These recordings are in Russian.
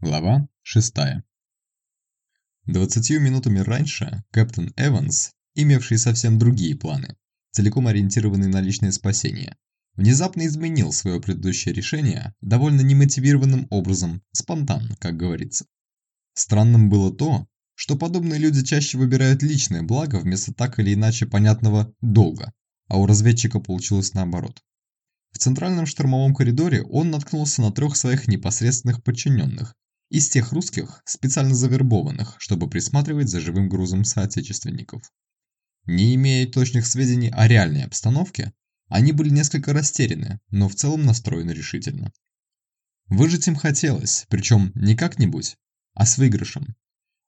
Глава 6 Двадцатью минутами раньше Кэптон Эванс, имевший совсем другие планы, целиком ориентированный на личное спасение, внезапно изменил свое предыдущее решение довольно немотивированным образом, спонтанно, как говорится. Странным было то, что подобные люди чаще выбирают личное благо вместо так или иначе понятного долга, а у разведчика получилось наоборот. В центральном штурмовом коридоре он наткнулся на трех своих непосредственных подчиненных, из тех русских, специально завербованных, чтобы присматривать за живым грузом соотечественников. Не имея точных сведений о реальной обстановке, они были несколько растеряны, но в целом настроены решительно. Выжить им хотелось, причем не как-нибудь, а с выигрышем.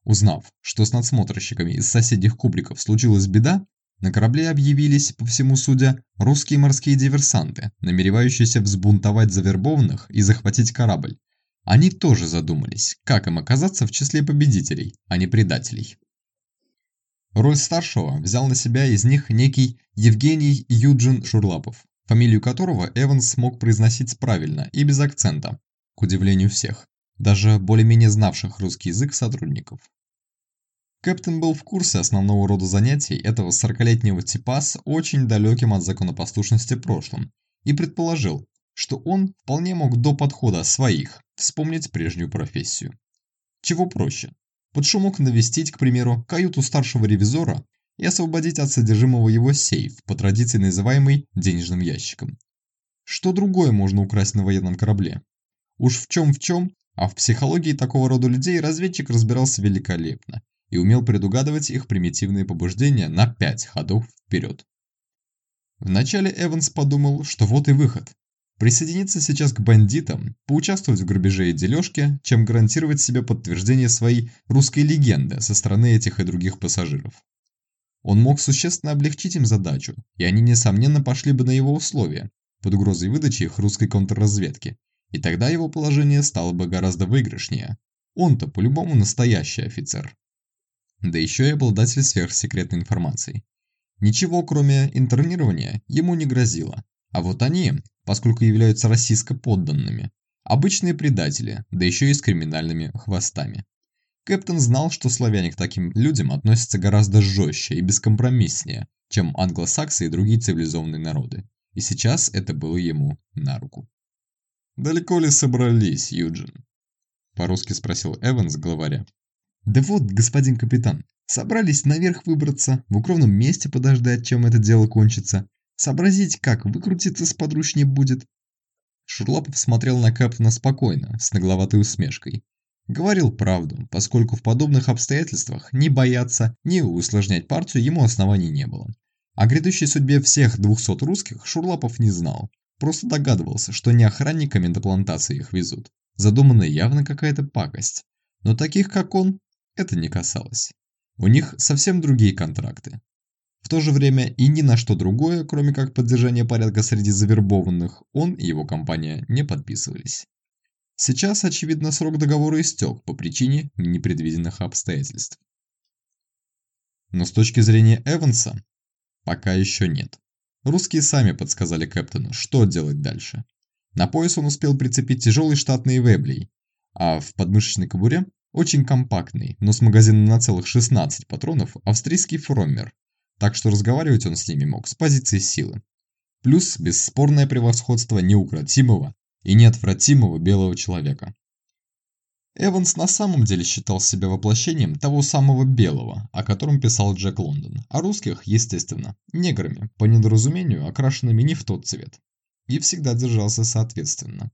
Узнав, что с надсмотрщиками из соседних кубриков случилась беда, на корабле объявились, по всему судя, русские морские диверсанты, намеревающиеся взбунтовать завербованных и захватить корабль, они тоже задумались, как им оказаться в числе победителей, а не предателей. Роль старшего взял на себя из них некий Евгений Юджин Шурлапов, фамилию которого Эванс смог произносить правильно и без акцента, к удивлению всех, даже более-менее знавших русский язык сотрудников. Кэптен был в курсе основного рода занятий этого 40-летнего типа с очень далеким от законопослушности прошлым и предположил, что он вполне мог до подхода своих вспомнить прежнюю профессию. Чего проще? Под шумок навестить, к примеру, каюту старшего ревизора и освободить от содержимого его сейф, по традиции называемый денежным ящиком. Что другое можно украсть на военном корабле? Уж в чем в чем, а в психологии такого рода людей разведчик разбирался великолепно и умел предугадывать их примитивные побуждения на пять ходов вперед. Вначале Эванс подумал, что вот и выход. Присоединиться сейчас к бандитам, поучаствовать в грабеже и дележке, чем гарантировать себе подтверждение своей русской легенды со стороны этих и других пассажиров. Он мог существенно облегчить им задачу, и они, несомненно, пошли бы на его условия, под угрозой выдачи их русской контрразведки, и тогда его положение стало бы гораздо выигрышнее. Он-то по-любому настоящий офицер. Да еще и обладатель сверхсекретной информации. Ничего, кроме интернирования, ему не грозило, а вот они, поскольку являются российско подданными, обычные предатели, да еще и с криминальными хвостами. Кэптон знал, что славяне к таким людям относятся гораздо жестче и бескомпромисснее, чем англосаксы и другие цивилизованные народы, и сейчас это было ему на руку. «Далеко ли собрались, Юджин?» – по-русски спросил Эванс главаря. «Да вот, господин капитан, собрались наверх выбраться, в укромном месте подождать, чем это дело кончится, Сообразить, как выкрутиться сподручнее будет. Шурлапов смотрел на Кэптона спокойно, с нагловатой усмешкой. Говорил правду, поскольку в подобных обстоятельствах ни бояться, ни усложнять партию ему оснований не было. О грядущей судьбе всех 200 русских Шурлапов не знал. Просто догадывался, что не охранниками до плантации их везут. Задумана явно какая-то пакость. Но таких, как он, это не касалось. У них совсем другие контракты. В то же время и ни на что другое, кроме как поддержания порядка среди завербованных, он и его компания не подписывались. Сейчас, очевидно, срок договора истек по причине непредвиденных обстоятельств. Но с точки зрения Эванса, пока еще нет. Русские сами подсказали Кэптону, что делать дальше. На пояс он успел прицепить тяжелый штатный веблей, а в подмышечной кобуре очень компактный, но с магазином на целых 16 патронов австрийский фроммер так что разговаривать он с ними мог с позиции силы. Плюс бесспорное превосходство неукротимого и неотвратимого белого человека. Эванс на самом деле считал себя воплощением того самого белого, о котором писал Джек Лондон, а русских, естественно, неграми, по недоразумению окрашенными не в тот цвет. И всегда держался соответственно.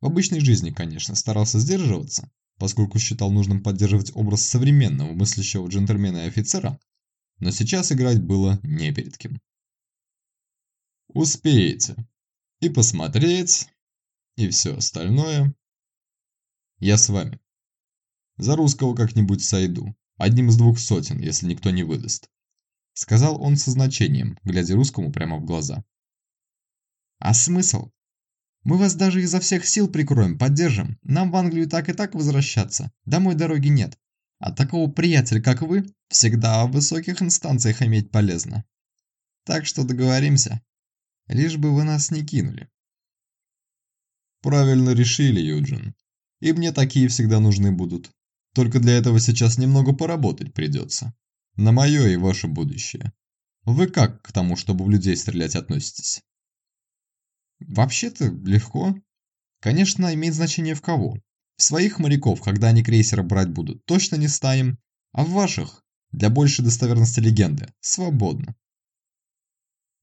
В обычной жизни, конечно, старался сдерживаться, поскольку считал нужным поддерживать образ современного мыслящего джентльмена и офицера, но сейчас играть было не перед кем. Успеете. И посмотреть, и все остальное. Я с вами. За русского как-нибудь сойду, одним из двух сотен, если никто не выдаст. Сказал он со значением, глядя русскому прямо в глаза. А смысл? Мы вас даже изо всех сил прикроем, поддержим. Нам в Англию так и так возвращаться. Домой дороги нет. А такого приятеля, как вы, всегда в высоких инстанциях иметь полезно. Так что договоримся. Лишь бы вы нас не кинули. Правильно решили, Юджин. И мне такие всегда нужны будут. Только для этого сейчас немного поработать придется. На мое и ваше будущее. Вы как к тому, чтобы в людей стрелять относитесь? Вообще-то легко. Конечно, имеет значение в кого. Своих моряков, когда они крейсера брать будут, точно не станем. А в ваших, для большей достоверности легенды, свободно.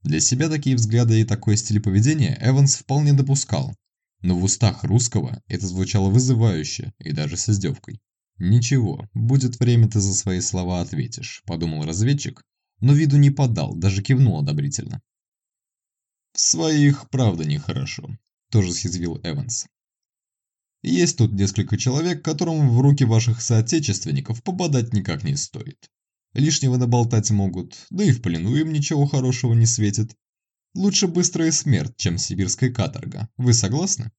Для себя такие взгляды и такой стиль поведения Эванс вполне допускал, но в устах русского это звучало вызывающе и даже с издевкой. «Ничего, будет время, ты за свои слова ответишь», – подумал разведчик, но виду не подал, даже кивнул одобрительно. «В своих, правда, нехорошо», – тоже съязвил Эванс. «Есть тут несколько человек, которым в руки ваших соотечественников попадать никак не стоит. Лишнего наболтать могут, да и в плену им ничего хорошего не светит. Лучше быстрая смерть, чем сибирская каторга. Вы согласны?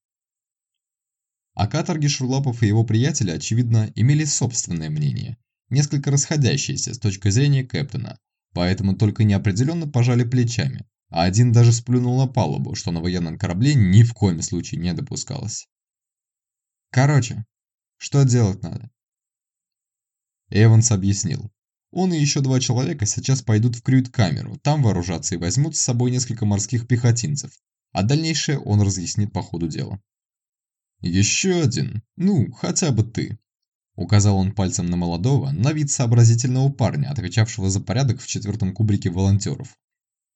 О каторге Шурлапов и его приятели, очевидно, имели собственное мнение, несколько расходящееся с точки зрения Кэптона, поэтому только неопределенно пожали плечами, а один даже сплюнул на палубу, что на военном корабле ни в коем случае не допускалось. Короче, что делать надо? Эванс объяснил. Он и еще два человека сейчас пойдут в крют-камеру, там вооружатся и возьмут с собой несколько морских пехотинцев, а дальнейшее он разъяснит по ходу дела. «Еще один, ну, хотя бы ты», – указал он пальцем на молодого, на вид сообразительного парня, отвечавшего за порядок в четвертом кубрике волонтеров.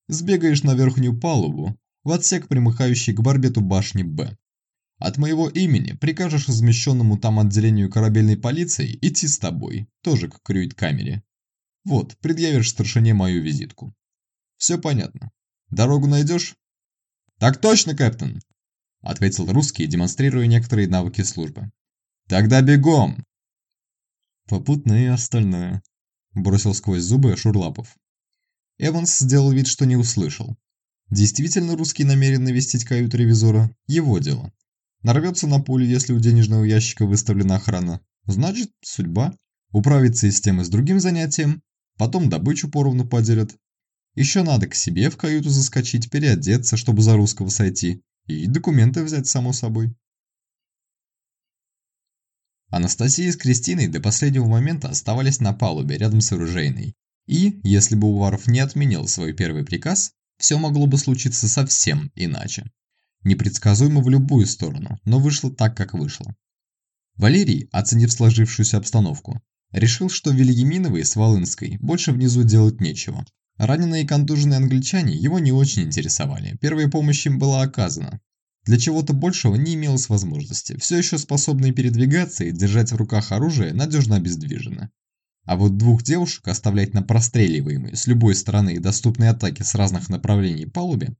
«Сбегаешь на верхнюю палубу, в отсек, примыкающий к барбету башни Б. От моего имени прикажешь размещенному там отделению корабельной полиции идти с тобой, тоже к крюит-камере, вот, предъявишь старшине мою визитку. Все понятно. Дорогу найдешь? Так точно, капитан, ответил русский, демонстрируя некоторые навыки службы. Тогда бегом! Попутно и остальное, бросил сквозь зубы Шурлапов. Эванс сделал вид, что не услышал. Действительно, русский намерен навестить каюту ревизора – его дело. Нарвется на пулю, если у денежного ящика выставлена охрана. Значит, судьба. Управиться и с тем, и с другим занятием потом добычу поровну поделят. Еще надо к себе в каюту заскочить, переодеться, чтобы за русского сойти, и документы взять, само собой. Анастасия с Кристиной до последнего момента оставались на палубе рядом с оружейной. И, если бы Уваров не отменил свой первый приказ, все могло бы случиться совсем иначе. Непредсказуемо в любую сторону, но вышло так, как вышло. Валерий, оценив сложившуюся обстановку, Решил, что Вильяминовой с Волынской больше внизу делать нечего. Раненые и контуженные англичане его не очень интересовали, первая помощь им была оказана. Для чего-то большего не имелось возможности, все еще способные передвигаться и держать в руках оружие надежно обездвижены. А вот двух девушек оставлять на простреливаемой с любой стороны и доступной атаке с разных направлений палубе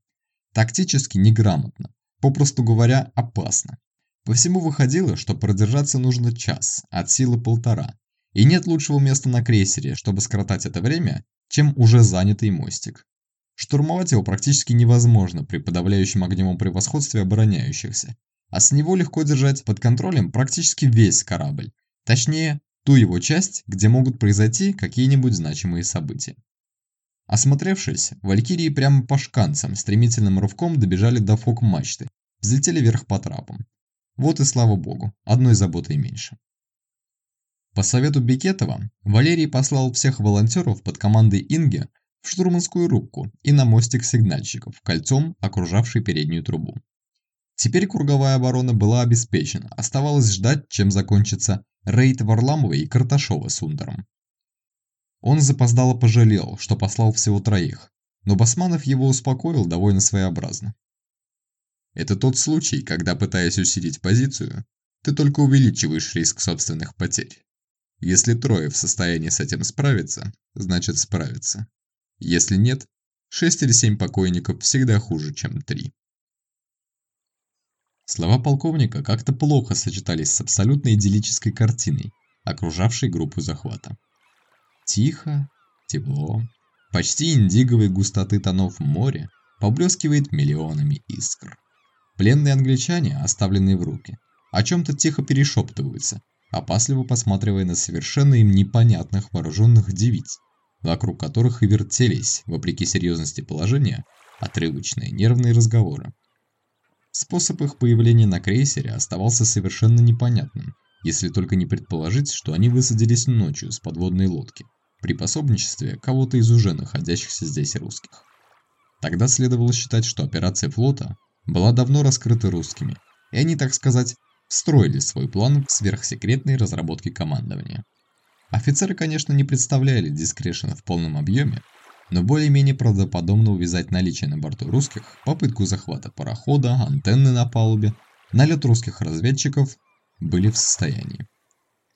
тактически неграмотно, попросту говоря, опасно. По всему выходило, что продержаться нужно час, от силы полтора, и нет лучшего места на крейсере, чтобы скоротать это время, чем уже занятый мостик. Штурмовать его практически невозможно при подавляющем огневом превосходстве обороняющихся, а с него легко держать под контролем практически весь корабль, точнее, ту его часть, где могут произойти какие-нибудь значимые события. Осмотревшись, валькирии прямо по шканцам стремительным рывком добежали до фок-мачты, взлетели вверх по трапам. Вот и слава богу, одной заботой меньше. По совету Бекетова, Валерий послал всех волонтеров под командой Инги в штурманскую рубку и на мостик сигнальщиков, кольцом окружавший переднюю трубу. Теперь круговая оборона была обеспечена, оставалось ждать, чем закончится рейд Варламова и Карташова с Ундером. Он запоздало пожалел, что послал всего троих, но Басманов его успокоил довольно своеобразно. Это тот случай, когда, пытаясь усилить позицию, ты только увеличиваешь риск собственных потерь. Если трое в состоянии с этим справиться, значит справиться. Если нет, шесть или семь покойников всегда хуже, чем три. Слова полковника как-то плохо сочетались с абсолютно идиллической картиной, окружавшей группу захвата. Тихо, тепло, почти индиговой густоты тонов море поблескивает миллионами искр. Пленные англичане, оставленные в руки, о чем-то тихо перешептываются – опасливо посматривая на совершенно им непонятных вооруженных девиц, вокруг которых и вертелись, вопреки серьезности положения, отрывочные нервные разговоры. Способ их появления на крейсере оставался совершенно непонятным, если только не предположить, что они высадились ночью с подводной лодки, при пособничестве кого-то из уже находящихся здесь русских. Тогда следовало считать, что операция флота была давно раскрыта русскими, и они, так сказать, встроили свой план в сверхсекретные разработки командования. Офицеры, конечно, не представляли дискрешена в полном объеме, но более-менее правдоподобно увязать наличие на борту русских, попытку захвата парохода, антенны на палубе, налет русских разведчиков были в состоянии.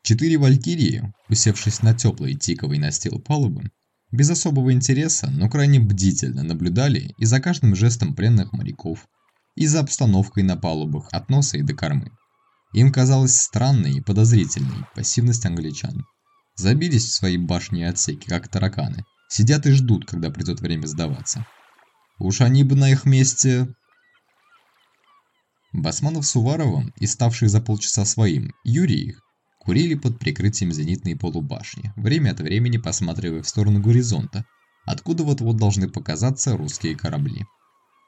Четыре валькирии, усевшись на теплый тиковый настил палубы, без особого интереса, но крайне бдительно наблюдали и за каждым жестом пленных моряков, и за обстановкой на палубах от носа и до кормы. Им казалась странной и подозрительной пассивность англичан. Забились в свои башни и отсеки, как тараканы. Сидят и ждут, когда придет время сдаваться. Уж они бы на их месте... Басманов с Уваровым и ставший за полчаса своим Юрий курили под прикрытием зенитной полубашни, время от времени посматривая в сторону горизонта, откуда вот-вот должны показаться русские корабли.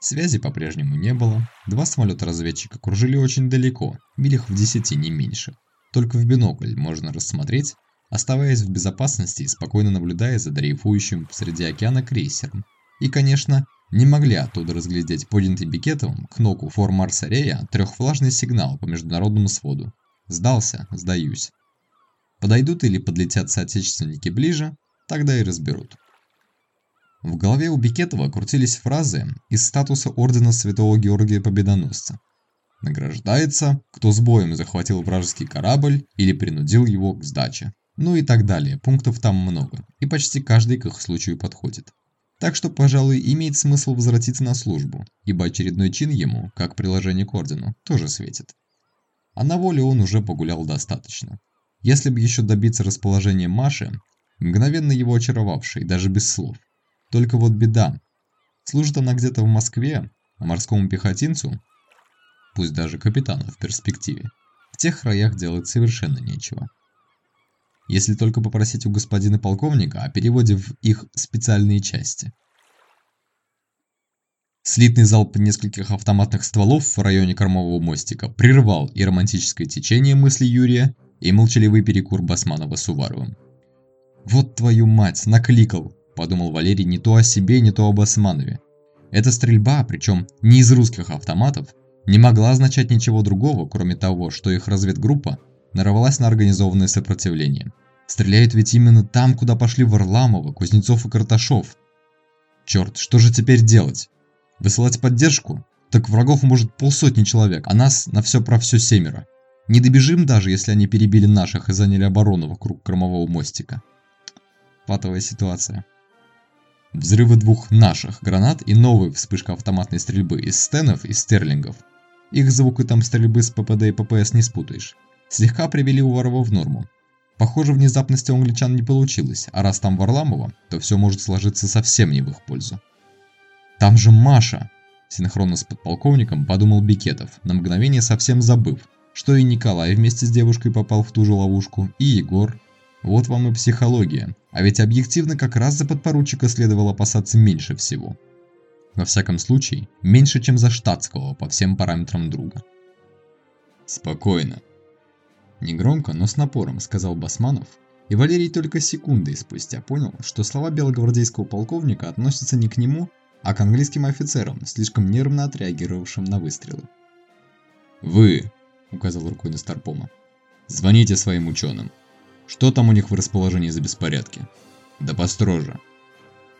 Связи по-прежнему не было, два самолета-разведчика кружили очень далеко, милях в десяти, не меньше. Только в бинокль можно рассмотреть, оставаясь в безопасности и спокойно наблюдая за дрейфующим посреди океана крейсером. И, конечно, не могли оттуда разглядеть поднятый Бикетовым к ноку фор Марса Рея трехфлажный сигнал по международному своду. Сдался, сдаюсь. Подойдут или подлетят соотечественники ближе, тогда и разберут. В голове у Бикетова крутились фразы из статуса Ордена Святого Георгия Победоносца. Награждается, кто с боем захватил вражеский корабль или принудил его к сдаче. Ну и так далее, пунктов там много, и почти каждый к их случаю подходит. Так что, пожалуй, имеет смысл возвратиться на службу, ибо очередной чин ему, как приложение к ордену, тоже светит. А на воле он уже погулял достаточно. Если бы еще добиться расположения Маши, мгновенно его очаровавшей, даже без слов, только вот беда. Служит она где-то в Москве, а морскому пехотинцу, пусть даже капитану в перспективе, в тех краях делать совершенно нечего. Если только попросить у господина полковника о переводе в их специальные части. Слитный залп нескольких автоматных стволов в районе кормового мостика прервал и романтическое течение мысли Юрия, и молчаливый перекур Басманова с Уваровым. «Вот твою мать, накликал!» подумал Валерий не то о себе, не то об Османове. Эта стрельба, причем не из русских автоматов, не могла означать ничего другого, кроме того, что их разведгруппа нарвалась на организованное сопротивление. Стреляют ведь именно там, куда пошли Варламова, Кузнецов и Карташов. Черт, что же теперь делать? Высылать поддержку? Так врагов может полсотни человек, а нас на все про все семеро. Не добежим даже, если они перебили наших и заняли оборону вокруг кормового мостика. Патовая ситуация. Взрывы двух наших гранат и новая вспышка автоматной стрельбы из стенов и стерлингов. Их звук там стрельбы с ППД и ППС не спутаешь. Слегка привели Уварова в норму. Похоже, внезапности у англичан не получилось, а раз там Варламова, то все может сложиться совсем не в их пользу. «Там же Маша!» Синхронно с подполковником подумал Бикетов, на мгновение совсем забыв, что и Николай вместе с девушкой попал в ту же ловушку, и Егор, вот вам и психология. А ведь объективно как раз за подпоручика следовало опасаться меньше всего. Во всяком случае, меньше, чем за штатского по всем параметрам друга. «Спокойно». Негромко, но с напором, сказал Басманов, и Валерий только секунды спустя понял, что слова белогвардейского полковника относятся не к нему, а к английским офицерам, слишком нервно отреагировавшим на выстрелы. «Вы», — указал рукой на Старпома, — «звоните своим ученым. Что там у них в расположении за беспорядки? Да построже.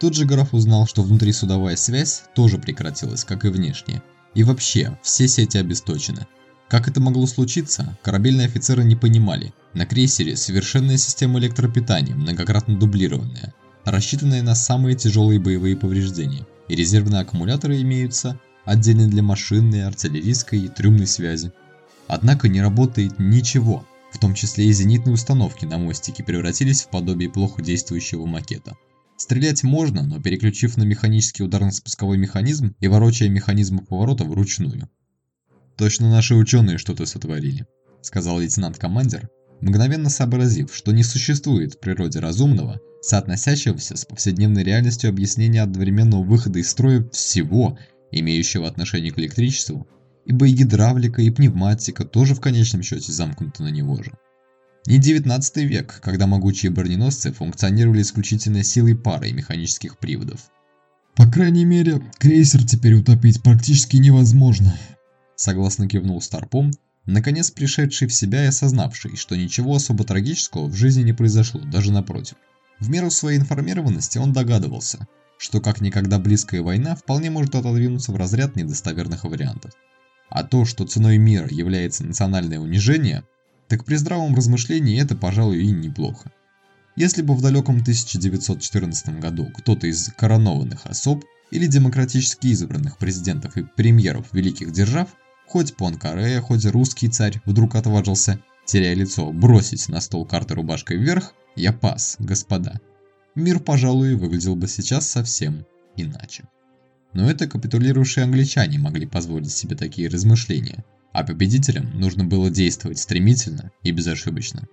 Тут же граф узнал, что внутри судовая связь тоже прекратилась, как и внешняя. И вообще, все сети обесточены. Как это могло случиться, корабельные офицеры не понимали. На крейсере совершенная система электропитания, многократно дублированная, рассчитанная на самые тяжелые боевые повреждения. И резервные аккумуляторы имеются, отдельно для машинной, артиллерийской и трюмной связи. Однако не работает ничего, в том числе и зенитные установки на мостике превратились в подобие плохо действующего макета. Стрелять можно, но переключив на механический ударно-спусковой механизм и ворочая механизм поворота вручную. «Точно наши ученые что-то сотворили», — сказал лейтенант-командир, мгновенно сообразив, что не существует в природе разумного, соотносящегося с повседневной реальностью объяснения одновременного выхода из строя всего, имеющего отношение к электричеству, ибо и гидравлика, и пневматика тоже в конечном счете замкнуты на него же. Не 19 век, когда могучие броненосцы функционировали исключительно силой пары и механических приводов. По крайней мере, крейсер теперь утопить практически невозможно. Согласно кивнул Старпом, наконец пришедший в себя и осознавший, что ничего особо трагического в жизни не произошло, даже напротив. В меру своей информированности он догадывался, что как никогда близкая война вполне может отодвинуться в разряд недостоверных вариантов. А то, что ценой мира является национальное унижение, так при здравом размышлении это, пожалуй, и неплохо. Если бы в далеком 1914 году кто-то из коронованных особ или демократически избранных президентов и премьеров великих держав, хоть Пуанкаре, хоть русский царь вдруг отважился, теряя лицо, бросить на стол карты рубашкой вверх, я пас, господа. Мир, пожалуй, выглядел бы сейчас совсем иначе. Но это капитулировавшие англичане могли позволить себе такие размышления, а победителям нужно было действовать стремительно и безошибочно.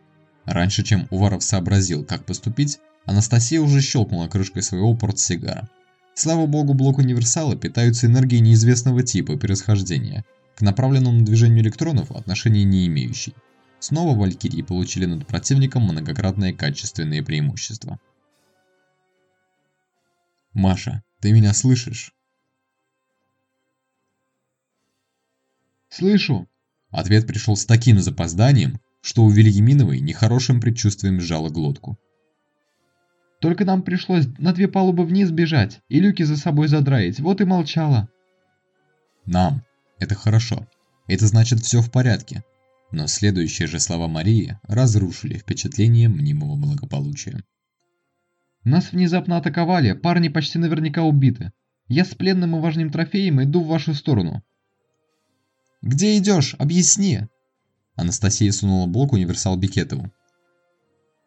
Раньше, чем Уваров сообразил, как поступить, Анастасия уже щелкнула крышкой своего портсигара. Слава богу, блок универсала питаются энергией неизвестного типа происхождения, к направленному движению электронов отношения не имеющей. Снова Валькирии получили над противником многократные качественные преимущества. «Маша, ты меня слышишь?» «Слышу!» Ответ пришел с таким запозданием, что у Вильяминовой нехорошим предчувствием сжало глотку. «Только нам пришлось на две палубы вниз бежать и люки за собой задраить, вот и молчала». «Нам. Это хорошо. Это значит все в порядке». Но следующие же слова Марии разрушили впечатление мнимого благополучия. «Нас внезапно атаковали, парни почти наверняка убиты. Я с пленным и важным трофеем иду в вашу сторону». «Где идешь? Объясни!» Анастасия сунула блок универсал Бикетову.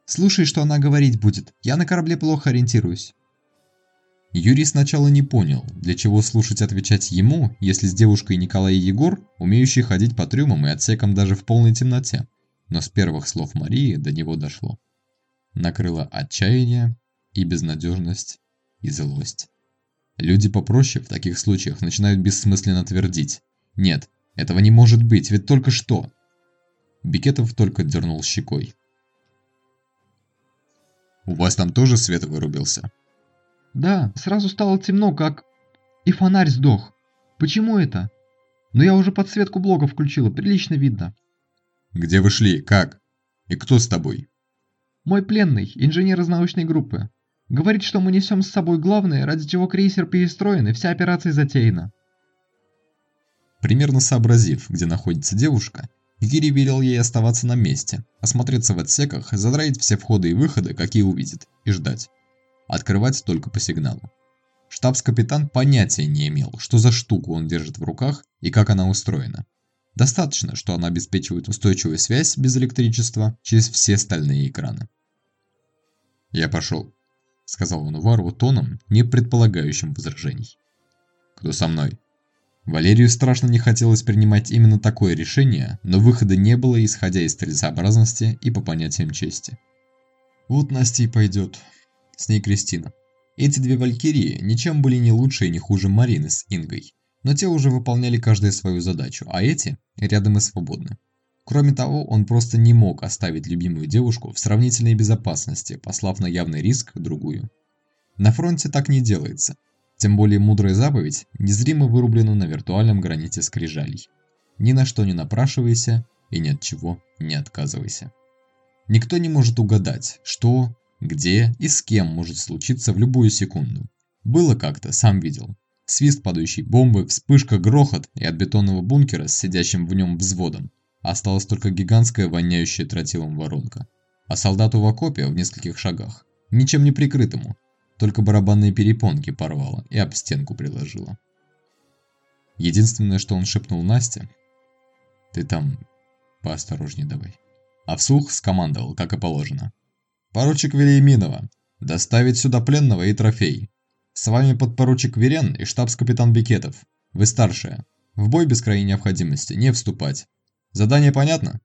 «Слушай, что она говорить будет. Я на корабле плохо ориентируюсь». Юрий сначала не понял, для чего слушать отвечать ему, если с девушкой Николай и Егор, умеющие ходить по трюмам и отсекам даже в полной темноте. Но с первых слов Марии до него дошло. Накрыло отчаяние и безнадежность и злость. Люди попроще в таких случаях начинают бессмысленно твердить. Нет, этого не может быть, ведь только что. Бикетов только дернул щекой. «У вас там тоже свет вырубился?» «Да, сразу стало темно, как... И фонарь сдох. Почему это? Но я уже подсветку блока включила, прилично видно». «Где вы шли? Как? И кто с тобой?» «Мой пленный, инженер из научной группы. Говорит, что мы несем с собой главное, ради чего крейсер перестроен и вся операция затеяна». Примерно сообразив, где находится девушка, Гири велел ей оставаться на месте, осмотреться в отсеках, задраить все входы и выходы, какие увидит, и ждать. Открывать только по сигналу. Штабс-капитан понятия не имел, что за штуку он держит в руках и как она устроена. Достаточно, что она обеспечивает устойчивую связь без электричества через все стальные экраны. «Я пошел», — сказал он Уварову тоном, не предполагающим возражений. «Кто со мной?» Валерию страшно не хотелось принимать именно такое решение, но выхода не было, исходя из целесообразности и по понятиям чести. Вот Настя и пойдет. С ней Кристина. Эти две валькирии ничем были не лучше и не хуже Марины с Ингой, но те уже выполняли каждая свою задачу, а эти рядом и свободны. Кроме того, он просто не мог оставить любимую девушку в сравнительной безопасности, послав на явный риск другую. На фронте так не делается – тем более мудрая заповедь незримо вырублена на виртуальном граните скрижалей. Ни на что не напрашивайся и ни от чего не отказывайся. Никто не может угадать, что, где и с кем может случиться в любую секунду. Было как-то, сам видел. Свист падающей бомбы, вспышка, грохот и от бетонного бункера с сидящим в нем взводом. Осталась только гигантская воняющая тротилом воронка. А солдату в окопе в нескольких шагах, ничем не прикрытому, только барабанные перепонки порвало и об стенку приложило. Единственное, что он шепнул Насте, «Ты там поосторожней давай». А вслух скомандовал, как и положено. «Поручик Велиминова, доставить сюда пленного и трофей. С вами подпоручик Верен и штабс-капитан Бикетов. Вы старшие. В бой без крайней необходимости не вступать. Задание понятно?»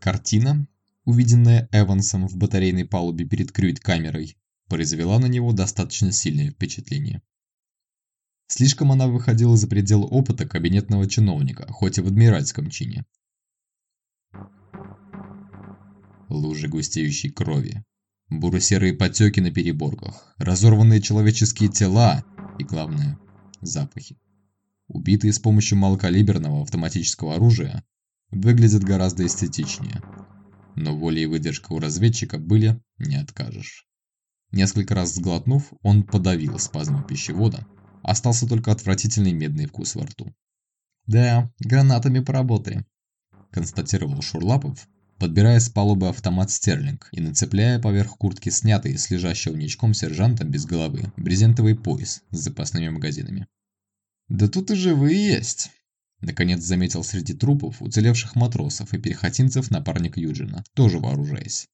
Картина, увиденная Эвансом в батарейной палубе перед крюит-камерой, произвела на него достаточно сильное впечатление. Слишком она выходила за пределы опыта кабинетного чиновника, хоть и в адмиральском чине. Лужи густеющей крови, буро-серые потеки на переборках, разорванные человеческие тела и, главное, запахи. Убитые с помощью малокалиберного автоматического оружия выглядят гораздо эстетичнее. Но воля и выдержка у разведчика были, не откажешь. Несколько раз сглотнув, он подавил спазм пищевода, остался только отвратительный медный вкус во рту. «Да, гранатами поработаем», – констатировал Шурлапов, подбирая с палубы автомат «Стерлинг» и нацепляя поверх куртки снятый с лежащего ничком сержанта без головы брезентовый пояс с запасными магазинами. «Да тут и живые есть!» Наконец заметил среди трупов уцелевших матросов и перехотинцев напарник Юджина, тоже вооружаясь.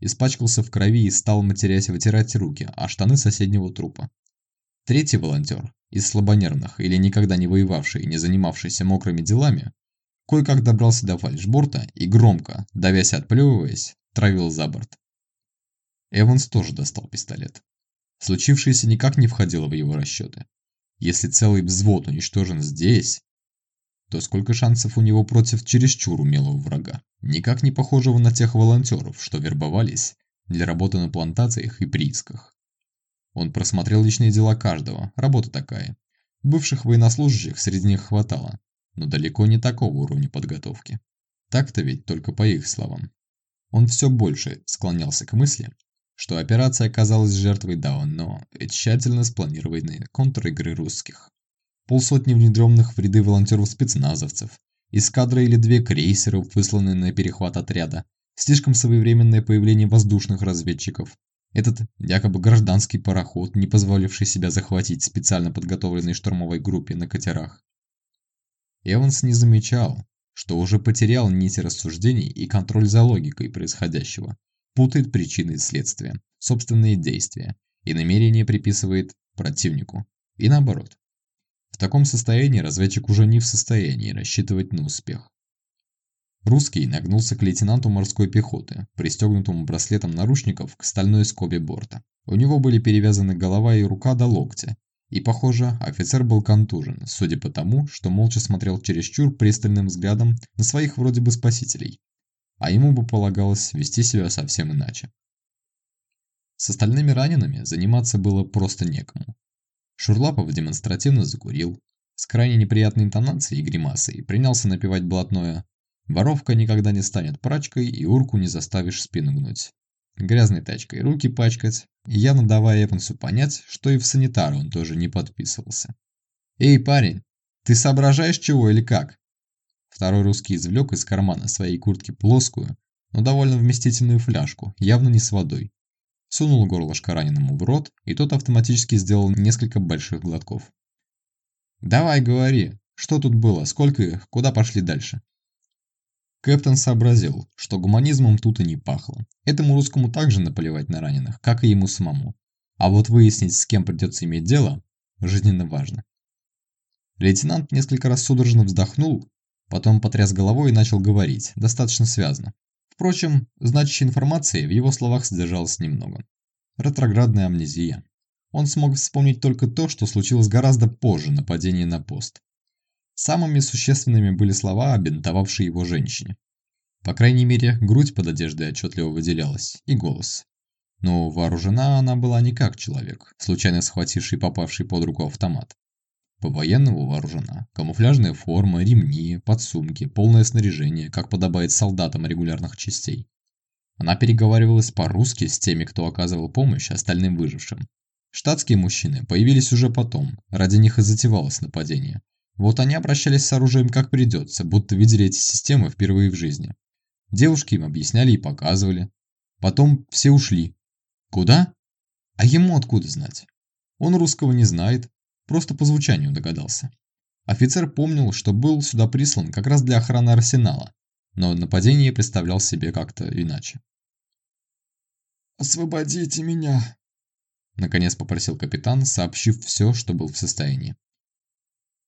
Испачкался в крови и стал, матерясь, вытирать руки, а штаны соседнего трупа. Третий волонтер, из слабонервных или никогда не воевавший и не занимавшийся мокрыми делами, кое-как добрался до фальшборта и громко, давясь и отплевываясь, травил за борт. Эванс тоже достал пистолет. Случившееся никак не входило в его расчеты. Если целый взвод уничтожен здесь, то сколько шансов у него против чересчур умелого врага, никак не похожего на тех волонтеров, что вербовались для работы на плантациях и приисках. Он просмотрел личные дела каждого, работа такая. Бывших военнослужащих среди них хватало, но далеко не такого уровня подготовки. Так-то ведь только по их словам. Он все больше склонялся к мысли, что операция оказалась жертвой давно и тщательно спланированной контр-игры русских. Полсотни внедренных в ряды волонтеров-спецназовцев, эскадра или две крейсеров, высланные на перехват отряда, слишком своевременное появление воздушных разведчиков, этот якобы гражданский пароход, не позволивший себя захватить специально подготовленной штурмовой группе на катерах. Эванс не замечал, что уже потерял нити рассуждений и контроль за логикой происходящего, путает причины и следствия, собственные действия и намерения приписывает противнику. И наоборот. В таком состоянии разведчик уже не в состоянии рассчитывать на успех. Русский нагнулся к лейтенанту морской пехоты, пристегнутому браслетом наручников к стальной скобе борта. У него были перевязаны голова и рука до локтя, и, похоже, офицер был контужен, судя по тому, что молча смотрел чересчур пристальным взглядом на своих вроде бы спасителей, а ему бы полагалось вести себя совсем иначе. С остальными ранеными заниматься было просто некому. Шурлапов демонстративно закурил, с крайне неприятной интонацией и гримасой принялся напевать блатное «Воровка никогда не станет прачкой и урку не заставишь спину гнуть». Грязной тачкой руки пачкать, явно давая Эвансу понять, что и в санитара он тоже не подписывался. «Эй, парень, ты соображаешь чего или как?» Второй русский извлек из кармана своей куртки плоскую, но довольно вместительную фляжку, явно не с водой. Сунул горлышко раненому в рот, и тот автоматически сделал несколько больших глотков. «Давай, говори, что тут было, сколько их, куда пошли дальше?» Кэптон сообразил, что гуманизмом тут и не пахло. Этому русскому также наплевать на раненых, как и ему самому. А вот выяснить, с кем придется иметь дело, жизненно важно. Лейтенант несколько раз судорожно вздохнул Потом потряс головой и начал говорить, достаточно связно. Впрочем, значащей информации в его словах содержалось немного. Ретроградная амнезия. Он смог вспомнить только то, что случилось гораздо позже нападения на пост. Самыми существенными были слова, обинтовавшие его женщине. По крайней мере, грудь под одеждой отчетливо выделялась, и голос. Но вооружена она была не как человек, случайно схвативший попавший под руку автомат. По-военному вооружена. Камуфляжная форма, ремни, подсумки, полное снаряжение, как подобает солдатам регулярных частей. Она переговаривалась по-русски с теми, кто оказывал помощь остальным выжившим. Штатские мужчины появились уже потом, ради них и затевалось нападение. Вот они обращались с оружием как придется, будто видели эти системы впервые в жизни. Девушки им объясняли и показывали. Потом все ушли. Куда? А ему откуда знать? Он русского не знает, Просто по звучанию догадался. Офицер помнил, что был сюда прислан как раз для охраны арсенала, но нападение представлял себе как-то иначе. «Освободите меня!» Наконец попросил капитан, сообщив все, что был в состоянии.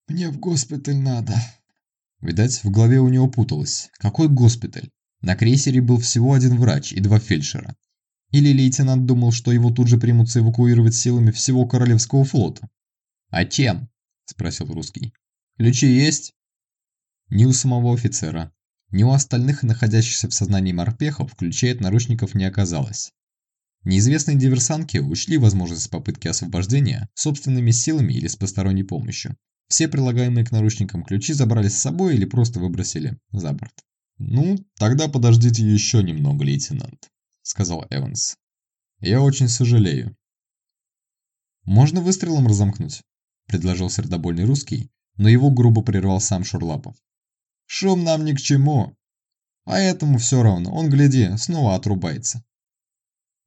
«Мне в госпиталь надо». Видать, в голове у него путалось. Какой госпиталь? На крейсере был всего один врач и два фельдшера. Или лейтенант думал, что его тут же примутся эвакуировать силами всего Королевского флота? «А чем?» – спросил русский. «Ключи есть?» Ни у самого офицера, ни у остальных находящихся в сознании морпехов ключей от наручников не оказалось. Неизвестные диверсантки учли возможность попытки освобождения собственными силами или с посторонней помощью. Все прилагаемые к наручникам ключи забрали с собой или просто выбросили за борт. «Ну, тогда подождите еще немного, лейтенант», — сказал Эванс. «Я очень сожалею». «Можно выстрелом разомкнуть?» – предложил сердобольный русский, но его грубо прервал сам Шурлапов. «Шум нам ни к чему. А этому все равно, он, гляди, снова отрубается».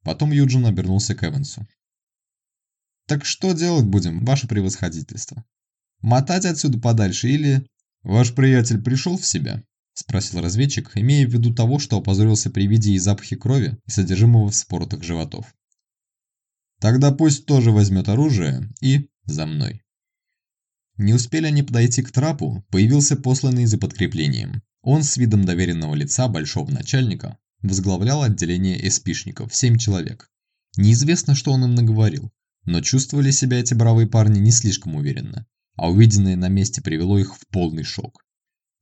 Потом Юджин обернулся к Эвансу. «Так что делать будем, ваше превосходительство? Мотать отсюда подальше или...» «Ваш приятель пришел в себя?» – спросил разведчик, имея в виду того, что опозорился при виде и запахе крови и содержимого вспоротых животов. «Тогда пусть тоже возьмет оружие и за мной». Не успели они подойти к трапу, появился посланный за подкреплением. Он с видом доверенного лица большого начальника возглавлял отделение эспишников, семь человек. Неизвестно, что он им наговорил, но чувствовали себя эти бравые парни не слишком уверенно, а увиденное на месте привело их в полный шок.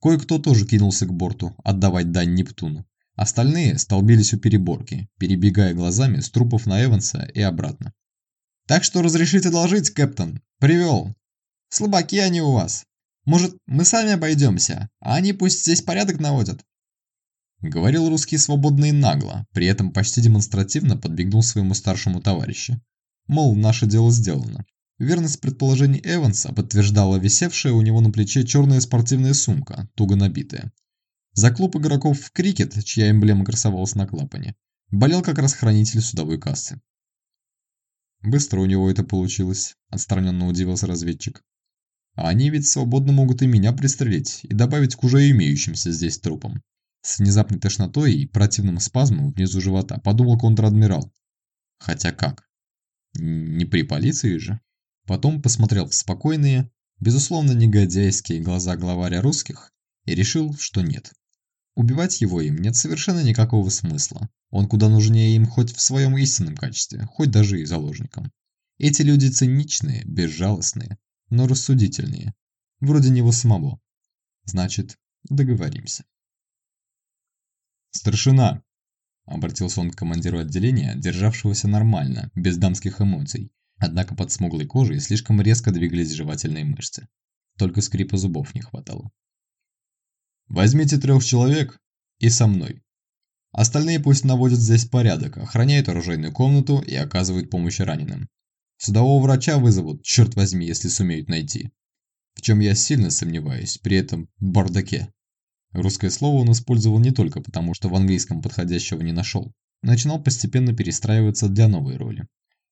Кое-кто тоже кинулся к борту отдавать дань Нептуну. Остальные столбились у переборки, перебегая глазами с трупов на Эванса и обратно. «Так что разрешите доложить, Кэптон? Привел!» Слабаки они у вас. Может, мы сами обойдемся, а они пусть здесь порядок наводят?» Говорил русский свободно и нагло, при этом почти демонстративно подбегнул своему старшему товарищу. Мол, наше дело сделано. Верность предположений Эванса подтверждала висевшая у него на плече черная спортивная сумка, туго набитая. За клуб игроков в крикет, чья эмблема красовалась на клапане, болел как раз хранитель судовой кассы. «Быстро у него это получилось», – отстраненно удивился разведчик. А они ведь свободно могут и меня пристрелить и добавить к уже имеющимся здесь трупам. С внезапной тошнотой и противным спазмом внизу живота подумал контр-адмирал. Хотя как? Не при полиции же. Потом посмотрел в спокойные, безусловно негодяйские глаза главаря русских и решил, что нет. Убивать его им нет совершенно никакого смысла. Он куда нужнее им хоть в своем истинном качестве, хоть даже и заложником. Эти люди циничные, безжалостные, но рассудительнее. Вроде него самого. Значит, договоримся. «Старшина!» – обратился он к командиру отделения, державшегося нормально, без дамских эмоций. Однако под смуглой кожей слишком резко двигались жевательные мышцы. Только скрипа зубов не хватало. «Возьмите трех человек и со мной. Остальные пусть наводят здесь порядок, охраняют оружейную комнату и оказывают помощь раненым. Судового врача вызовут, черт возьми, если сумеют найти. В чем я сильно сомневаюсь, при этом бардаке. Русское слово он использовал не только потому, что в английском подходящего не нашел. Начинал постепенно перестраиваться для новой роли.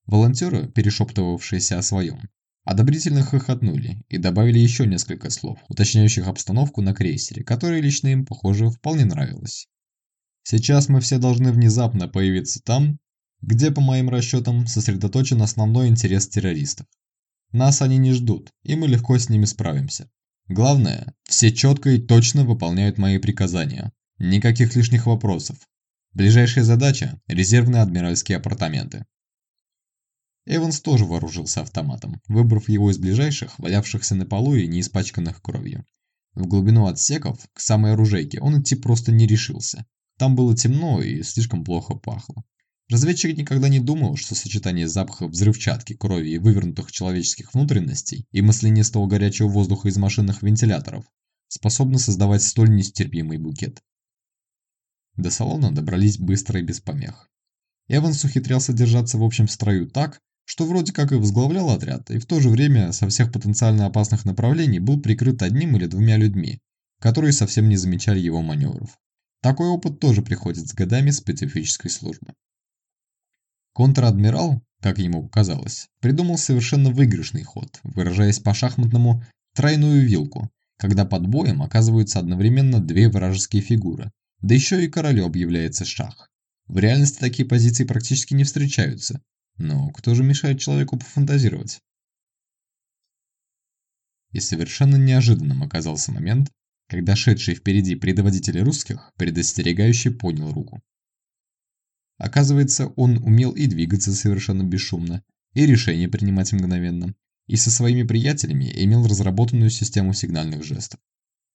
Волонтеры, перешептывавшиеся о своем, одобрительно хохотнули и добавили еще несколько слов, уточняющих обстановку на крейсере, которая лично им, похоже, вполне нравилась. Сейчас мы все должны внезапно появиться там, где, по моим расчетам, сосредоточен основной интерес террористов. Нас они не ждут, и мы легко с ними справимся. Главное, все четко и точно выполняют мои приказания. Никаких лишних вопросов. Ближайшая задача – резервные адмиральские апартаменты. Эванс тоже вооружился автоматом, выбрав его из ближайших, валявшихся на полу и не испачканных кровью. В глубину отсеков, к самой оружейке, он идти просто не решился. Там было темно и слишком плохо пахло. Разведчик никогда не думал, что сочетание запахов взрывчатки, крови и вывернутых человеческих внутренностей и маслянистого горячего воздуха из машинных вентиляторов способно создавать столь нестерпимый букет. До салона добрались быстро и без помех. Эванс ухитрялся держаться в общем строю так, что вроде как и возглавлял отряд, и в то же время со всех потенциально опасных направлений был прикрыт одним или двумя людьми, которые совсем не замечали его маневров. Такой опыт тоже приходит с годами специфической службы. Контр-адмирал, как ему показалось, придумал совершенно выигрышный ход, выражаясь по-шахматному «тройную вилку», когда под боем оказываются одновременно две вражеские фигуры, да еще и королю объявляется шах. В реальности такие позиции практически не встречаются, но кто же мешает человеку пофантазировать? И совершенно неожиданным оказался момент, когда шедший впереди предводитель русских предостерегающе поднял руку. Оказывается, он умел и двигаться совершенно бесшумно, и решения принимать мгновенно, и со своими приятелями имел разработанную систему сигнальных жестов.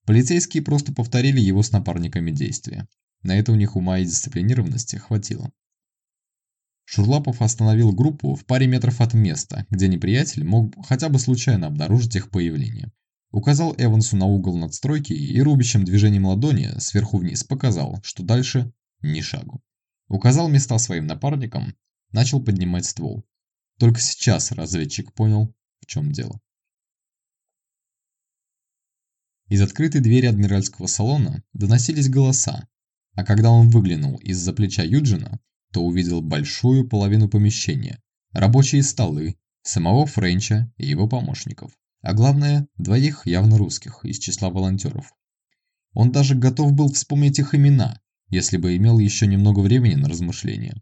Полицейские просто повторили его с напарниками действия. На это у них ума и дисциплинированности хватило. Шурлапов остановил группу в паре метров от места, где неприятель мог хотя бы случайно обнаружить их появление. Указал Эвансу на угол надстройки и рубящим движением ладони сверху вниз показал, что дальше ни шагу. Указал места своим напарникам, начал поднимать ствол. Только сейчас разведчик понял, в чем дело. Из открытой двери адмиральского салона доносились голоса, а когда он выглянул из-за плеча Юджина, то увидел большую половину помещения, рабочие столы, самого Френча и его помощников, а главное, двоих явно русских из числа волонтеров. Он даже готов был вспомнить их имена, если бы имел еще немного времени на размышления.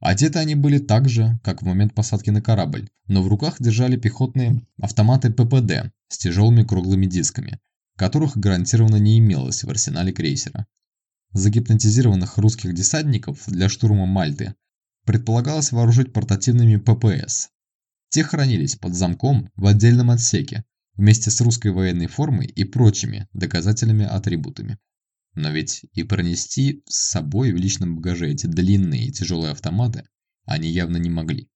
Одеты они были так же, как в момент посадки на корабль, но в руках держали пехотные автоматы ППД с тяжелыми круглыми дисками, которых гарантированно не имелось в арсенале крейсера. Загипнотизированных русских десантников для штурма Мальты предполагалось вооружить портативными ППС. Те хранились под замком в отдельном отсеке, вместе с русской военной формой и прочими доказательными атрибутами. Но ведь и пронести с собой в личном багаже эти длинные и тяжелые автоматы они явно не могли.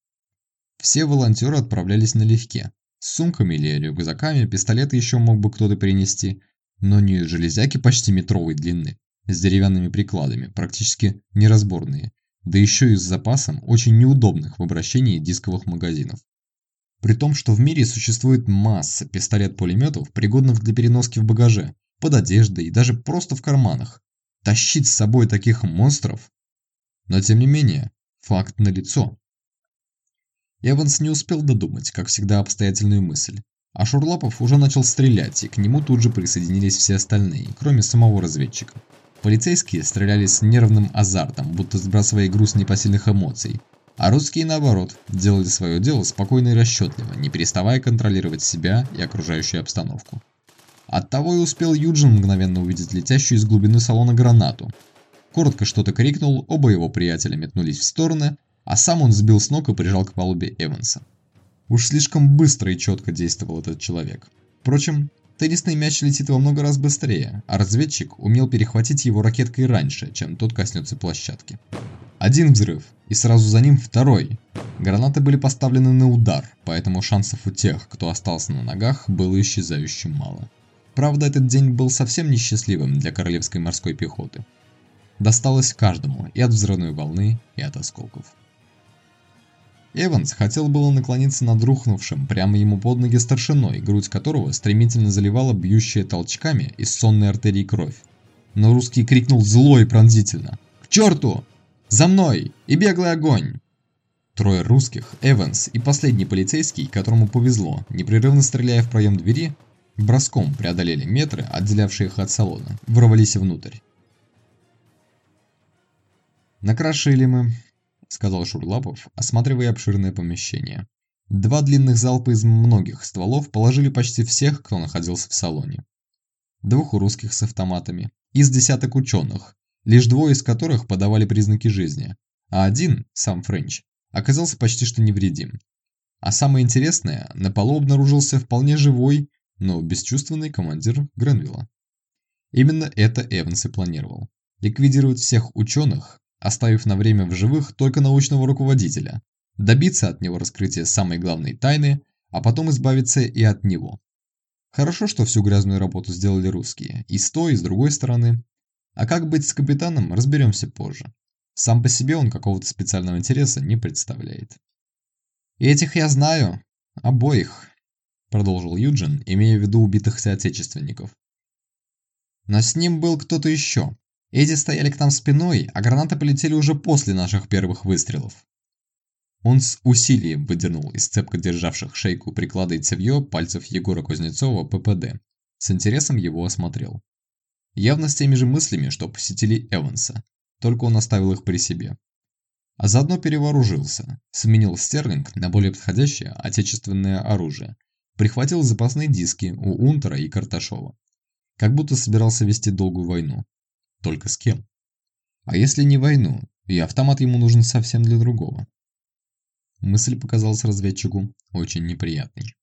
Все волонтеры отправлялись налегке. С сумками или рюкзаками пистолеты еще мог бы кто-то принести, но не железяки почти метровой длины, с деревянными прикладами, практически неразборные, да еще и с запасом очень неудобных в обращении дисковых магазинов. При том, что в мире существует масса пистолет-пулеметов, пригодных для переноски в багаже, под одеждой и даже просто в карманах. Тащить с собой таких монстров? Но тем не менее, факт налицо. Эванс не успел додумать, как всегда, обстоятельную мысль. А Шурлапов уже начал стрелять, и к нему тут же присоединились все остальные, кроме самого разведчика. Полицейские стреляли с нервным азартом, будто сбрасывая груз непосильных эмоций. А русские, наоборот, делали свое дело спокойно и расчетливо, не переставая контролировать себя и окружающую обстановку. Оттого и успел Юджин мгновенно увидеть летящую из глубины салона гранату. Коротко что-то крикнул, оба его приятеля метнулись в стороны, а сам он сбил с ног и прижал к палубе Эванса. Уж слишком быстро и четко действовал этот человек. Впрочем, теннисный мяч летит во много раз быстрее, а разведчик умел перехватить его ракеткой раньше, чем тот коснется площадки. Один взрыв, и сразу за ним второй. Гранаты были поставлены на удар, поэтому шансов у тех, кто остался на ногах, было исчезающе мало. Правда, этот день был совсем несчастливым для королевской морской пехоты. Досталось каждому и от взрывной волны, и от осколков. Эванс хотел было наклониться над рухнувшим прямо ему под ноги старшиной, грудь которого стремительно заливала бьющая толчками из сонной артерии кровь. Но русский крикнул зло и пронзительно. «К черту! За мной! И беглый огонь!» Трое русских, Эванс и последний полицейский, которому повезло, непрерывно стреляя в проем двери, Броском преодолели метры, отделявшие их от салона, ворвались внутрь. «Накрашили мы», — сказал Шурлапов, осматривая обширное помещение. Два длинных залпа из многих стволов положили почти всех, кто находился в салоне. Двух русских с автоматами, из десяток ученых, лишь двое из которых подавали признаки жизни, а один, сам Френч, оказался почти что невредим. А самое интересное, на полу обнаружился вполне живой но бесчувственный командир Гренвилла. Именно это Эванс и планировал. Ликвидировать всех ученых, оставив на время в живых только научного руководителя, добиться от него раскрытия самой главной тайны, а потом избавиться и от него. Хорошо, что всю грязную работу сделали русские, и с той, и с другой стороны. А как быть с капитаном, разберемся позже. Сам по себе он какого-то специального интереса не представляет. этих я знаю. Обоих продолжил Юджин, имея в виду убитых соотечественников. Но с ним был кто-то еще. Эти стояли к нам спиной, а гранаты полетели уже после наших первых выстрелов. Он с усилием выдернул из цепко державших шейку приклада и цевьё пальцев Егора Кузнецова ППД. С интересом его осмотрел. Явно с теми же мыслями, что посетили Эванса, только он оставил их при себе. А заодно перевооружился, сменил стерлинг на более подходящее отечественное оружие Прихватил запасные диски у Унтера и Карташова. Как будто собирался вести долгую войну. Только с кем? А если не войну, и автомат ему нужен совсем для другого. Мысль показалась разведчику очень неприятной.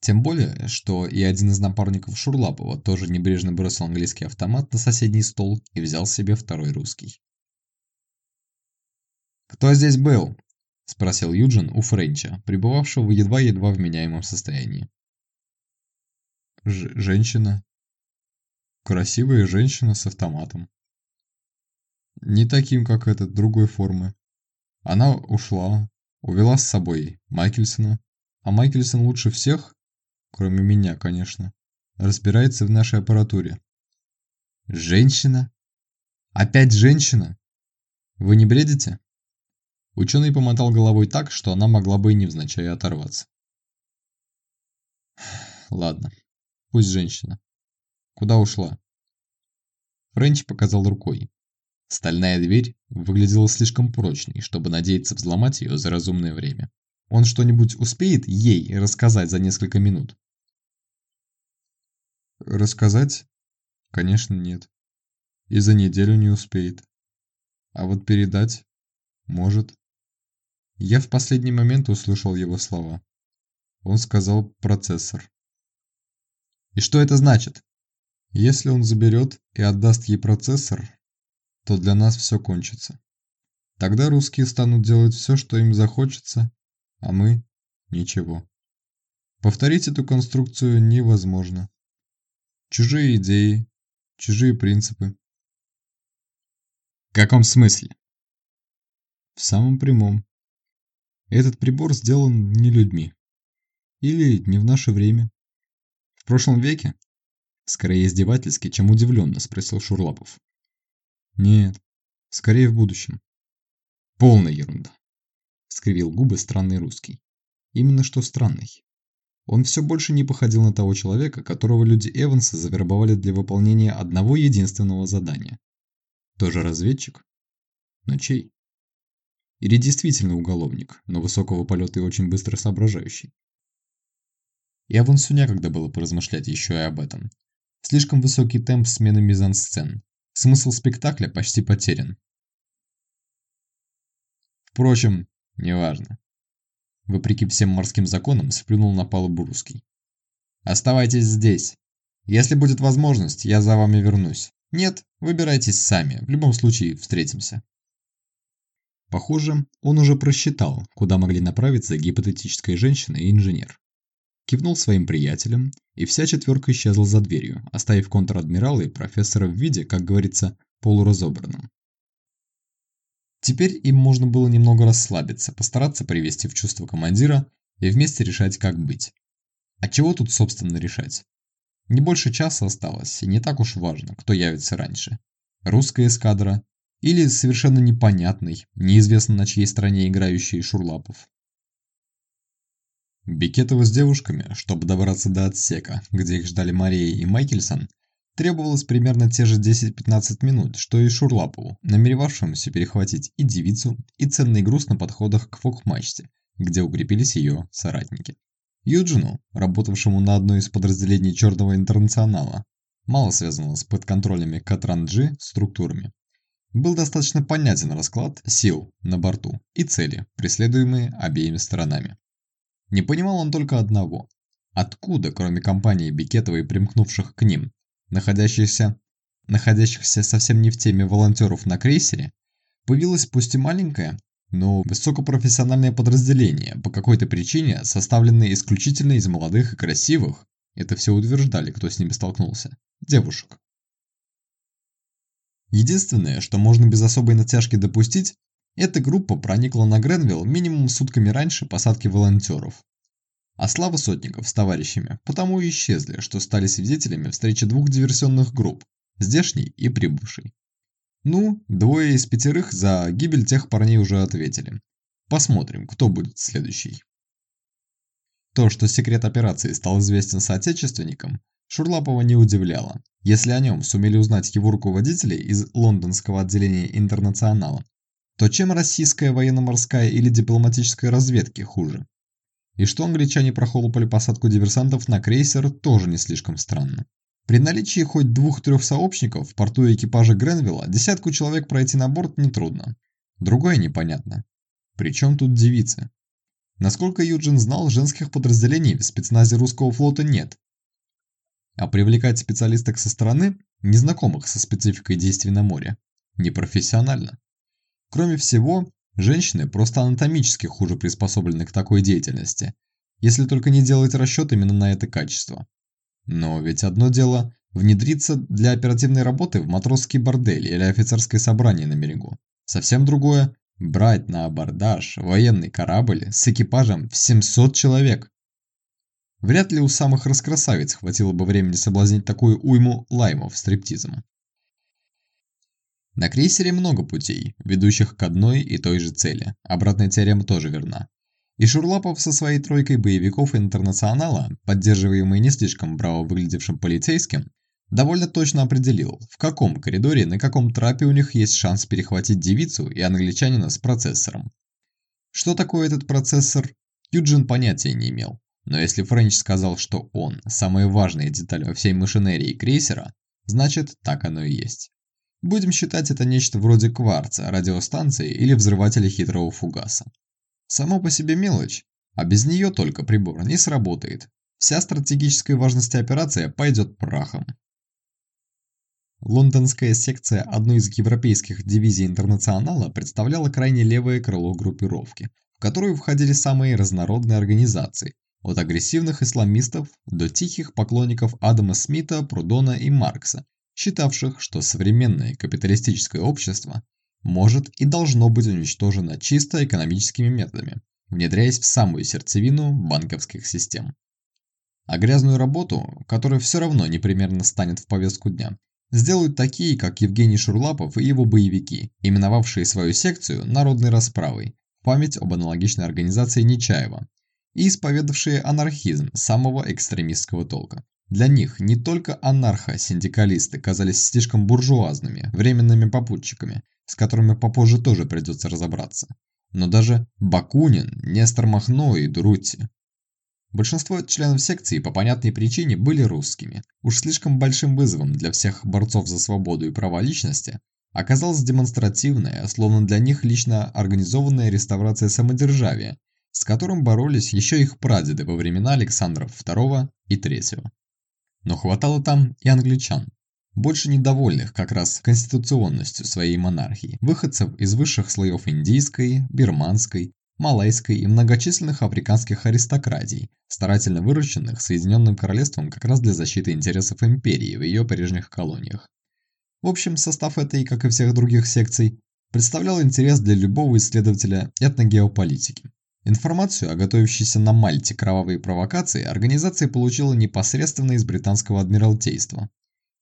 Тем более, что и один из напарников Шурлапова тоже небрежно бросил английский автомат на соседний стол и взял себе второй русский. «Кто здесь был?» – спросил Юджин у Френча, пребывавшего в едва-едва вменяемом состоянии. «Женщина. Красивая женщина с автоматом. Не таким, как этот, другой формы. Она ушла, увела с собой Майкельсона, а Майкельсон лучше всех кроме меня, конечно, разбирается в нашей аппаратуре. Женщина? Опять женщина? Вы не бредите? Ученый помотал головой так, что она могла бы и невзначай оторваться. Ладно, пусть женщина. Куда ушла? Френч показал рукой. Стальная дверь выглядела слишком прочной, чтобы надеяться взломать ее за разумное время. Он что-нибудь успеет ей рассказать за несколько минут? Рассказать? Конечно, нет. И за неделю не успеет. А вот передать? Может. Я в последний момент услышал его слова. Он сказал «процессор». И что это значит? Если он заберет и отдаст ей процессор, то для нас все кончится. Тогда русские станут делать все, что им захочется, а мы – ничего. Повторить эту конструкцию невозможно. Чужие идеи, чужие принципы. В каком смысле? В самом прямом. Этот прибор сделан не людьми. Или не в наше время. В прошлом веке? Скорее издевательски, чем удивленно, спросил Шурлапов. Нет, скорее в будущем. Полная ерунда скривил губы странный русский. Именно что странный. Он все больше не походил на того человека, которого люди Эванса завербовали для выполнения одного единственного задания. Тоже разведчик? Но чей? Или действительно уголовник, но высокого полета и очень быстро соображающий? Эвансу некогда было поразмышлять еще и об этом. Слишком высокий темп смены мизансцен. Смысл спектакля почти потерян. Впрочем, Неважно. Вопреки всем морским законам, сплюнул на палубу русский. Оставайтесь здесь. Если будет возможность, я за вами вернусь. Нет, выбирайтесь сами. В любом случае, встретимся. Похоже, он уже просчитал, куда могли направиться гипотетическая женщина и инженер. Кивнул своим приятелям, и вся четверка исчезла за дверью, оставив контр-адмирала и профессора в виде, как говорится, полуразобранном. Теперь им можно было немного расслабиться, постараться привести в чувство командира и вместе решать, как быть. А чего тут, собственно, решать? Не больше часа осталось, и не так уж важно, кто явится раньше. Русская эскадра или совершенно непонятный, неизвестно на чьей стороне играющий Шурлапов. Бекетову с девушками, чтобы добраться до отсека, где их ждали Мария и Майкельсон, Требовалось примерно те же 10-15 минут, что и Шурлапову, намеревавшемуся перехватить и девицу, и ценный груз на подходах к фок-мачте, где укрепились ее соратники. Юджину, работавшему на одной из подразделений Черного Интернационала, мало связанного с подконтрольными Катранджи структурами, был достаточно понятен расклад сил на борту и цели, преследуемые обеими сторонами. Не понимал он только одного. Откуда, кроме компании Бикетова и примкнувших к ним, находящихся, находящихся совсем не в теме волонтеров на крейсере, появилось пусть и маленькое, но высокопрофессиональное подразделение, по какой-то причине составленное исключительно из молодых и красивых, это все утверждали, кто с ними столкнулся, девушек. Единственное, что можно без особой натяжки допустить, эта группа проникла на Гренвилл минимум сутками раньше посадки волонтеров. А слава сотников с товарищами потому и исчезли, что стали свидетелями встречи двух диверсионных групп, здешней и прибывшей. Ну, двое из пятерых за гибель тех парней уже ответили. Посмотрим, кто будет следующий. То, что секрет операции стал известен соотечественникам, Шурлапова не удивляло. Если о нем сумели узнать его руководители из лондонского отделения Интернационала, то чем российская военно-морская или дипломатическая разведки хуже? И что англичане прохлопали посадку диверсантов на крейсер тоже не слишком странно. При наличии хоть двух-трех сообщников в порту экипажа Гренвилла десятку человек пройти на борт нетрудно. Другое непонятно. Причем тут девицы? Насколько Юджин знал, женских подразделений в спецназе русского флота нет. А привлекать специалисток со стороны, незнакомых со спецификой действий на море, непрофессионально. Кроме всего, женщины просто анатомически хуже приспособлены к такой деятельности, если только не делать расчет именно на это качество. Но ведь одно дело внедриться для оперативной работы в матросский бордель или офицерское собрание на берегу. Совсем другое – брать на абордаж военный корабль с экипажем в 700 человек. Вряд ли у самых раскрасавиц хватило бы времени соблазнить такую уйму лаймов стриптизом. На крейсере много путей, ведущих к одной и той же цели. Обратная теорема тоже верна. И Шурлапов со своей тройкой боевиков интернационала, поддерживаемый не слишком браво выглядевшим полицейским, довольно точно определил, в каком коридоре на каком трапе у них есть шанс перехватить девицу и англичанина с процессором. Что такое этот процессор, Юджин понятия не имел. Но если Френч сказал, что он – самая важная деталь во всей машинерии крейсера, значит так оно и есть. Будем считать это нечто вроде кварца, радиостанции или взрывателя хитрого фугаса. Само по себе мелочь, а без нее только прибор не сработает. Вся стратегическая важность операции пойдет прахом. Лондонская секция одной из европейских дивизий Интернационала представляла крайне левое крыло группировки, в которую входили самые разнородные организации, от агрессивных исламистов до тихих поклонников Адама Смита, Прудона и Маркса, считавших, что современное капиталистическое общество может и должно быть уничтожено чисто экономическими методами, внедряясь в самую сердцевину банковских систем. А грязную работу, которая все равно непременно станет в повестку дня, сделают такие, как Евгений Шурлапов и его боевики, именовавшие свою секцию «Народной расправой» в память об аналогичной организации Нечаева, и исповедавшие анархизм самого экстремистского толка. Для них не только анархо-синдикалисты казались слишком буржуазными, временными попутчиками, с которыми попозже тоже придется разобраться. Но даже Бакунин, Нестор Махно и Друтти. Большинство членов секции по понятной причине были русскими. Уж слишком большим вызовом для всех борцов за свободу и права личности оказалась демонстративная, словно для них лично организованная реставрация самодержавия, с которым боролись еще их прадеды во времена Александра II и III. Но хватало там и англичан, больше недовольных как раз конституционностью своей монархии, выходцев из высших слоев индийской, бирманской, малайской и многочисленных африканских аристократий, старательно выращенных Соединенным Королевством как раз для защиты интересов империи в ее прежних колониях. В общем, состав этой, как и всех других секций, представлял интерес для любого исследователя этногеополитики. Информацию о готовящейся на Мальте кровавой провокации организация получила непосредственно из британского адмиралтейства,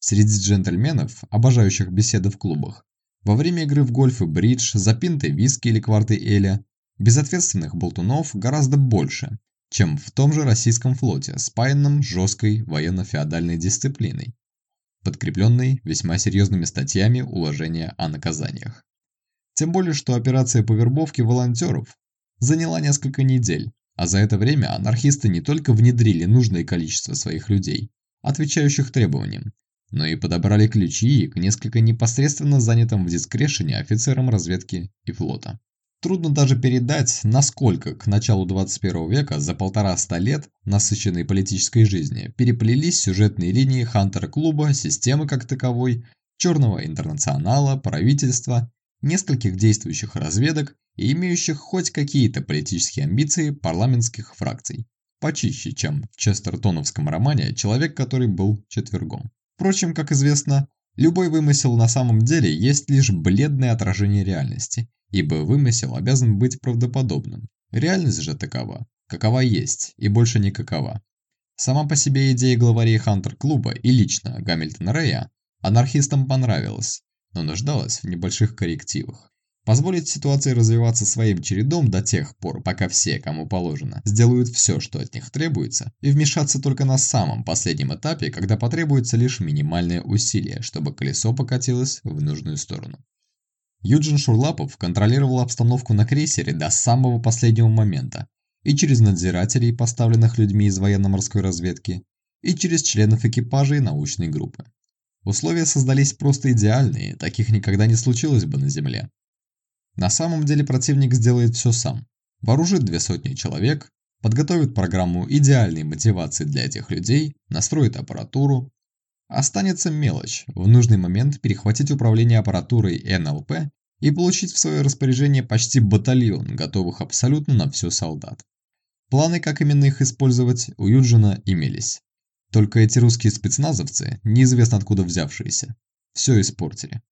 Среди джентльменов, обожающих беседы в клубах, во время игры в гольф и бридж, за пинтой виски или кварты эля, безответственных болтунов гораздо больше, чем в том же российском флоте, спаянном жесткой военно-феодальной дисциплиной, подкрепленной весьма серьезными статьями уложения о наказаниях. Тем более, что операция по вербовке волонтеров заняла несколько недель, а за это время анархисты не только внедрили нужное количество своих людей, отвечающих требованиям, но и подобрали ключи к несколько непосредственно занятым в дискрешене офицерам разведки и флота. Трудно даже передать, насколько к началу 21 века за полтора-ста лет насыщенной политической жизни переплелись сюжетные линии Хантер-клуба, системы как таковой, Черного интернационала, правительства, нескольких действующих разведок и имеющих хоть какие-то политические амбиции парламентских фракций. Почище, чем в Честертоновском романе «Человек, который был четвергом». Впрочем, как известно, любой вымысел на самом деле есть лишь бледное отражение реальности, ибо вымысел обязан быть правдоподобным. Реальность же такова, какова есть, и больше никакова. Сама по себе идея главарей Хантер-клуба и лично Гамильтона Рэя анархистам понравилась, но нуждалась в небольших коррективах. Позволить ситуации развиваться своим чередом до тех пор, пока все, кому положено, сделают все, что от них требуется, и вмешаться только на самом последнем этапе, когда потребуется лишь минимальное усилие, чтобы колесо покатилось в нужную сторону. Юджин Шурлапов контролировал обстановку на крейсере до самого последнего момента, и через надзирателей, поставленных людьми из военно-морской разведки, и через членов экипажей научной группы. Условия создались просто идеальные, таких никогда не случилось бы на Земле. На самом деле противник сделает все сам. Вооружит две сотни человек, подготовит программу идеальной мотивации для этих людей, настроит аппаратуру. Останется мелочь – в нужный момент перехватить управление аппаратурой НЛП и получить в свое распоряжение почти батальон, готовых абсолютно на все солдат. Планы, как именно их использовать, у Юджина имелись. Только эти русские спецназовцы, неизвестно откуда взявшиеся, все испортили.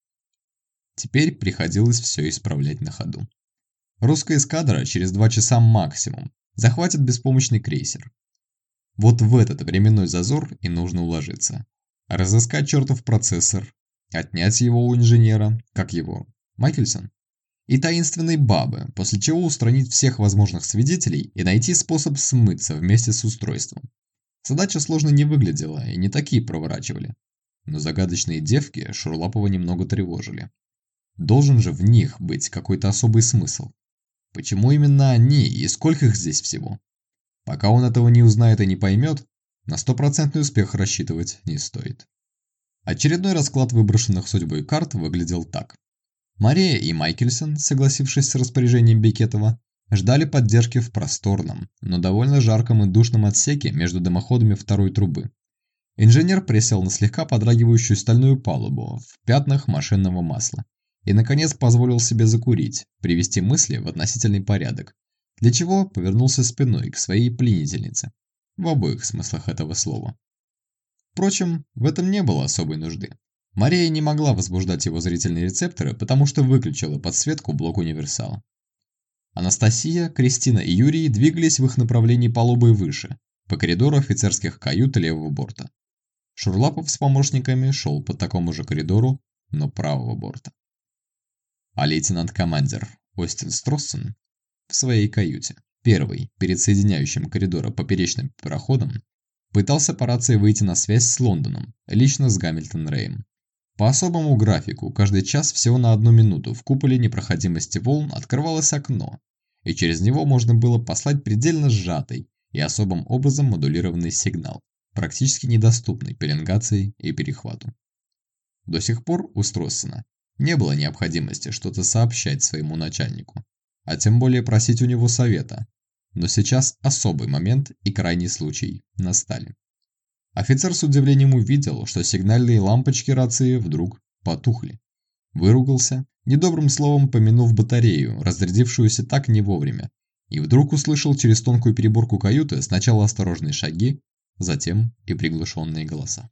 Теперь приходилось все исправлять на ходу. Русская эскадра через два часа максимум захватит беспомощный крейсер. Вот в этот временной зазор и нужно уложиться. Разыскать чертов процессор, отнять его у инженера, как его, Майкельсон, и таинственной бабы, после чего устранить всех возможных свидетелей и найти способ смыться вместе с устройством. Задача сложно не выглядела, и не такие проворачивали. Но загадочные девки Шурлапова немного тревожили. Должен же в них быть какой-то особый смысл. Почему именно они и сколько их здесь всего? Пока он этого не узнает и не поймет, на стопроцентный успех рассчитывать не стоит. Очередной расклад выброшенных судьбой карт выглядел так. Мария и Майкельсон, согласившись с распоряжением Бекетова, ждали поддержки в просторном, но довольно жарком и душном отсеке между дымоходами второй трубы. Инженер присел на слегка подрагивающую стальную палубу в пятнах машинного масла и, наконец, позволил себе закурить, привести мысли в относительный порядок, для чего повернулся спиной к своей пленительнице, в обоих смыслах этого слова. Впрочем, в этом не было особой нужды. Мария не могла возбуждать его зрительные рецепторы, потому что выключила подсветку блок универсала. Анастасия, Кристина и Юрий двигались в их направлении палубой выше, по коридору офицерских кают левого борта. Шурлапов с помощниками шел по такому же коридору, но правого борта. А лейтенант-командир Остин Строссен в своей каюте, первый, перед соединяющим коридора поперечным проходом, пытался по рации выйти на связь с Лондоном, лично с Гамильтон Рэем. По особому графику, каждый час всего на одну минуту в куполе непроходимости волн открывалось окно, и через него можно было послать предельно сжатый и особым образом модулированный сигнал, практически недоступный пеленгации и перехвату. До сих пор у Строссена не было необходимости что-то сообщать своему начальнику, а тем более просить у него совета, но сейчас особый момент и крайний случай настали. Офицер с удивлением увидел, что сигнальные лампочки рации вдруг потухли. Выругался, недобрым словом помянув батарею, разрядившуюся так не вовремя, и вдруг услышал через тонкую переборку каюты сначала осторожные шаги, затем и приглушенные голоса.